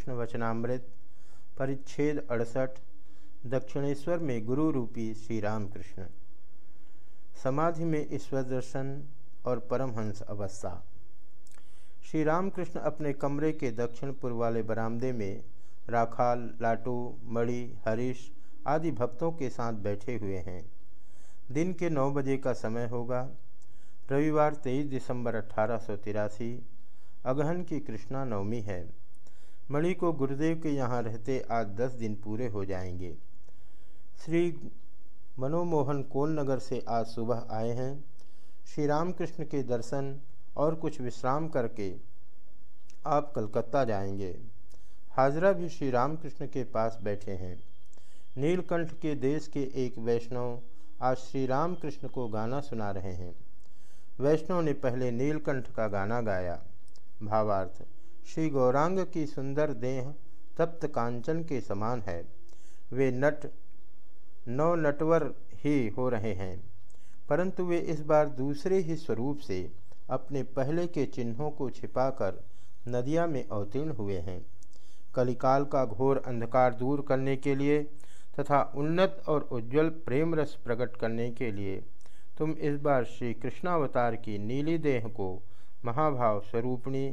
कृष्ण वचनामृत, परिच्छेद अड़सठ, दक्षिणेश्वर में गुरु रूपी श्री रामकृष्ण। समाधि में ईश्वर दर्शन और परमहंस अवस्था। श्री रामकृष्ण अपने कमरे के दक्षिण पूर्व वाले बरामदे में राखाल, लाटू, मणि, हरीश आदि भक्तों के साथ बैठे हुए हैं। दिन के नौ बजे का समय होगा। रविवार तेईस दिसंबर अठारह सौ तिरासी, अगहन की कृष्णा नवमी है। मणि को गुरुदेव के यहाँ रहते आज दस दिन पूरे हो जाएँगे। श्री मनोमोहन कोल नगर से आज सुबह आए हैं। श्री रामकृष्ण के दर्शन और कुछ विश्राम करके आप कलकत्ता जाएँगे। हाजरा भी श्री रामकृष्ण के पास बैठे हैं। नीलकंठ के देश के एक वैष्णव आज श्री रामकृष्ण को गाना सुना रहे हैं। वैष्णव ने पहले नीलकंठ का गाना गाया। भावार्थ श्री गौरांग की सुंदर देह तप्त कांचन के समान है। वे नट नौ नटवर ही हो रहे हैं, परंतु वे इस बार दूसरे ही स्वरूप से अपने पहले के चिन्हों को छिपाकर नदिया में अवतीर्ण हुए हैं। कलिकाल का घोर अंधकार दूर करने के लिए तथा उन्नत और उज्जवल प्रेम रस प्रकट करने के लिए तुम इस बार श्री कृष्णावतार की नीली देह को महाभाव स्वरूपणी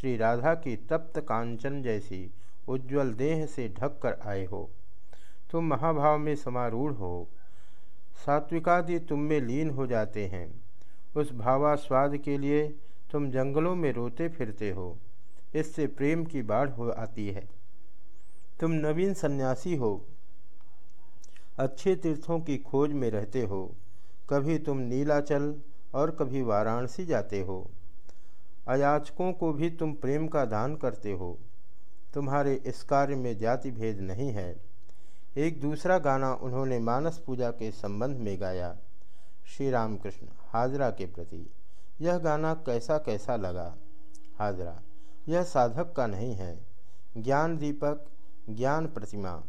श्री राधा की तप्त कांचन जैसी उज्जवल देह से ढक कर आए हो। तुम महाभाव में समारूढ़ हो। सात्विकादि तुम में लीन हो जाते हैं। उस भावास्वाद के लिए तुम जंगलों में रोते फिरते हो। इससे प्रेम की बाढ़ हो आती है। तुम नवीन सन्यासी हो। अच्छे तीर्थों की खोज में रहते हो। कभी तुम नीलाचल और कभी वाराणसी जाते हो। अयाचकों को भी तुम प्रेम का दान करते हो। तुम्हारे इस कार्य में जाति भेद नहीं है। एक दूसरा गाना उन्होंने मानस पूजा के संबंध में गाया। श्री राम कृष्ण हाजरा के प्रति। यह गाना कैसा कैसा लगा? हाजरा, यह साधक का नहीं है। ज्ञान दीपक, ज्ञान प्रतिमा।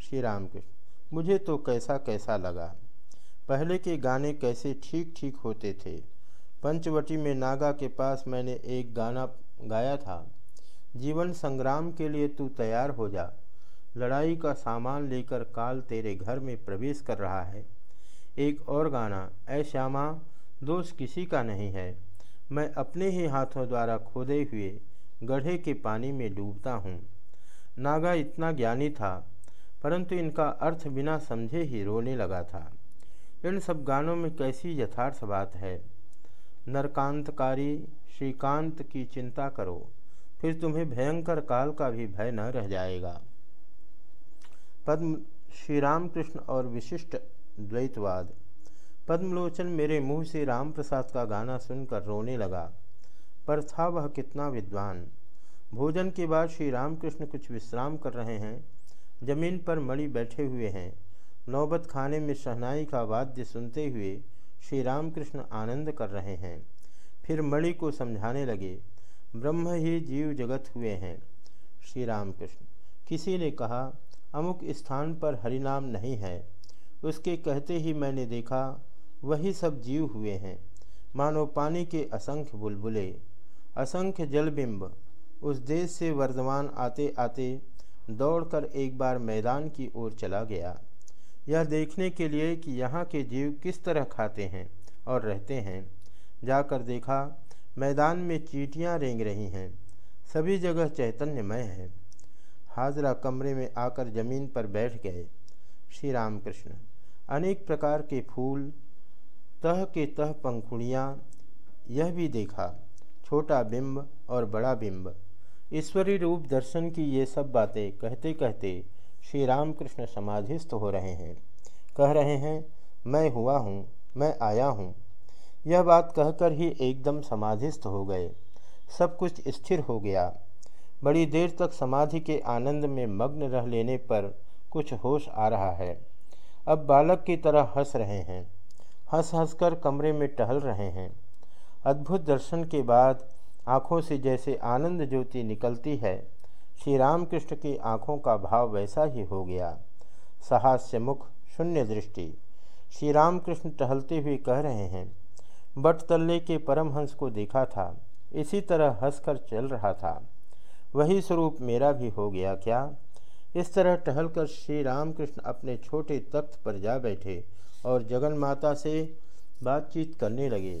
श्री राम कृष्ण मुझे तो कैसा कैसा लगा। पहले के गाने कैसे ठीक ठीक होते थे? पंचवटी में नागा के पास मैंने एक गाना गाया था। जीवन संग्राम के लिए तू तैयार हो जा। लड़ाई का सामान लेकर काल तेरे घर में प्रवेश कर रहा है। एक और गाना, ऐ श्यामा, दोष किसी का नहीं है। मैं अपने ही हाथों द्वारा खोदे हुए गढ़े के पानी में डूबता हूँ। नागा इतना ज्ञानी था, परंतु इनका अर्थ बिना समझे ही रोने लगा था। इन सब गानों में कैसी यथार्थ बात है? नरकांतकारी श्रीकांत की चिंता करो, फिर तुम्हें भयंकर काल का भी भय न रह जाएगा। पद्म श्री रामकृष्ण और विशिष्ट द्वैतवाद। पद्मलोचन मेरे मुँह से राम प्रसाद का गाना सुनकर रोने लगा, पर था वह कितना विद्वान। भोजन के बाद श्री रामकृष्ण कुछ विश्राम कर रहे हैं। ज़मीन पर मणि बैठे हुए हैं। नौबत खाने में शहनाई का वाद्य सुनते हुए श्री रामकृष्ण आनंद कर रहे हैं। फिर मणि को समझाने लगे, ब्रह्म ही जीव जगत हुए हैं। श्री रामकृष्ण किसी ने कहा, अमुक स्थान पर हरिनाम नहीं है। उसके कहते ही मैंने देखा, वही सब जीव हुए हैं। मानो पानी के असंख्य बुलबुले, असंख्य जलबिंब, उस देश से वर्धमान आते आते दौड़कर एक बार मैदान की ओर चला गया। यह देखने के लिए कि यहाँ के जीव किस तरह खाते हैं और रहते हैं। जाकर देखा, मैदान में चीटियाँ रेंग रही हैं। सभी जगह चैतन्यमय है। हाजरा कमरे में आकर ज़मीन पर बैठ गए। श्री राम कृष्ण अनेक प्रकार के फूल, तह के तह पंखुड़ियाँ, यह भी देखा। छोटा बिंब और बड़ा बिंब। ईश्वरी रूप दर्शन की ये सब बातें कहते कहते श्री रामकृष्ण समाधिस्थ हो रहे हैं। कह रहे हैं, मैं हुआ हूँ, मैं आया हूँ। यह बात कहकर ही एकदम समाधिस्थ हो गए। सब कुछ स्थिर हो गया। बड़ी देर तक समाधि के आनंद में मग्न रह लेने पर कुछ होश आ रहा है। अब बालक की तरह हंस रहे हैं। हंस हंस कर कमरे में टहल रहे हैं। अद्भुत दर्शन के बाद आँखों से जैसे आनंद ज्योति निकलती है, श्री रामकृष्ण की आँखों का भाव वैसा ही हो गया। सहास्य मुख शून्य दृष्टि। श्री रामकृष्ण टहलते हुए कह रहे हैं बट तल्ले के परमहंस को देखा था, इसी तरह हंसकर चल रहा था। वही स्वरूप मेरा भी हो गया क्या? इस तरह टहलकर श्री रामकृष्ण अपने छोटे तख्त पर जा बैठे और जगन माता से बातचीत करने लगे।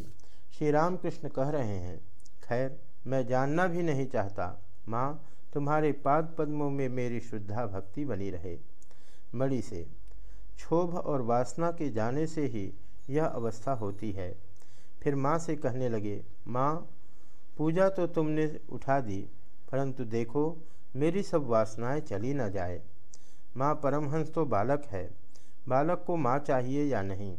श्री रामकृष्ण कह रहे हैं, खैर, मैं जानना भी नहीं चाहता। माँ, तुम्हारे पाद पद्मों में मेरी शुद्धा भक्ति बनी रहे। मणि से। क्षोभ और वासना के जाने से ही यह अवस्था होती है। फिर माँ से कहने लगे, माँ, पूजा तो तुमने उठा दी, परंतु देखो, मेरी सब वासनाएँ चली न जाए। माँ, परमहंस तो बालक है। बालक को माँ चाहिए या नहीं?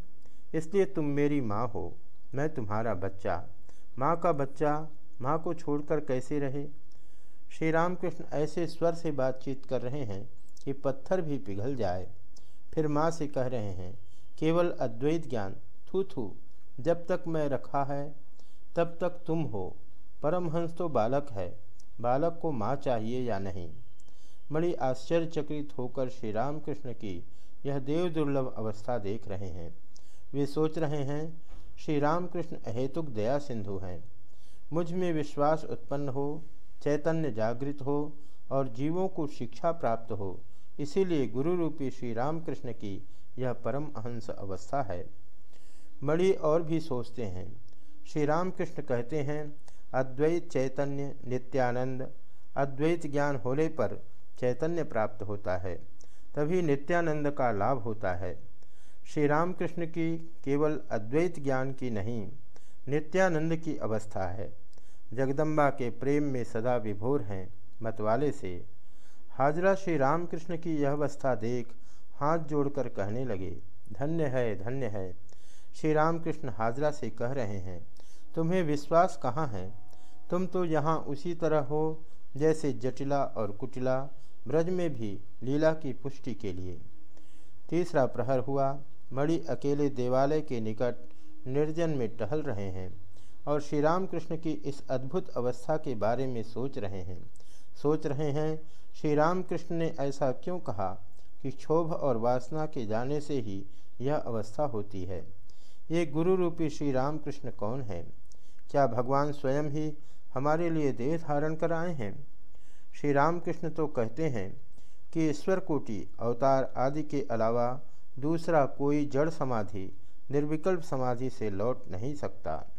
इसलिए तुम मेरी माँ हो, मैं तुम्हारा बच्चा। माँ का बच्चा, माँ को छोड़कर कैसे रहे? श्री रामकृष्ण ऐसे स्वर से बातचीत कर रहे हैं कि पत्थर भी पिघल जाए। फिर माँ से कह रहे हैं, केवल अद्वैत ज्ञान। थू थू, जब तक मैं रखा है, तब तक तुम हो। परमहंस तो बालक है। बालक को माँ चाहिए या नहीं? बड़ी आश्चर्यचकित होकर श्री रामकृष्ण की यह देव दुर्लभ अवस्था देख रहे हैं। वे सोच रहे हैं श्री रामकृष्ण अहेतुक दया सिंधु हैं। मुझमें विश्वास उत्पन्न हो, चैतन्य जागृत हो, और जीवों को शिक्षा प्राप्त हो। इसीलिए गुरु रूपी श्री रामकृष्ण की यह परम अहंस अवस्था है। मणि और भी सोचते हैं। श्री रामकृष्ण कहते हैं, अद्वैत चैतन्य, नित्यानंद, अद्वैत ज्ञान होने पर चैतन्य प्राप्त होता है, तभी नित्यानंद का लाभ होता है। श्री रामकृष्ण की केवल अद्वैत ज्ञान की नहीं, नित्यानंद की अवस्था है। जगदम्बा के प्रेम में सदा विभोर हैं, मतवाले से। हाजरा श्री रामकृष्ण की यह अवस्था देख हाथ जोड़कर कहने लगे, धन्य है धन्य है। श्री रामकृष्ण हाजरा से कह रहे हैं, तुम्हें विश्वास कहाँ है? तुम तो यहाँ उसी तरह हो, जैसे जटिला और कुटिला, ब्रज में भी लीला की पुष्टि के लिए। तीसरा प्रहर हुआ मणि अकेले देवालय के निकट निर्जन में टहल रहे हैं और श्री रामकृष्ण की इस अद्भुत अवस्था के बारे में सोच रहे हैं। सोच रहे हैं श्री रामकृष्ण ने ऐसा क्यों कहा कि क्षोभ और वासना के जाने से ही यह अवस्था होती है? ये गुरु रूपी श्री रामकृष्ण कौन है? क्या भगवान स्वयं ही हमारे लिए देह धारण कर आए हैं? श्री रामकृष्ण तो कहते हैं कि ईश्वर कोटि अवतार आदि के अलावा दूसरा कोई जड़ समाधि, निर्विकल्प समाधि से लौट नहीं सकता।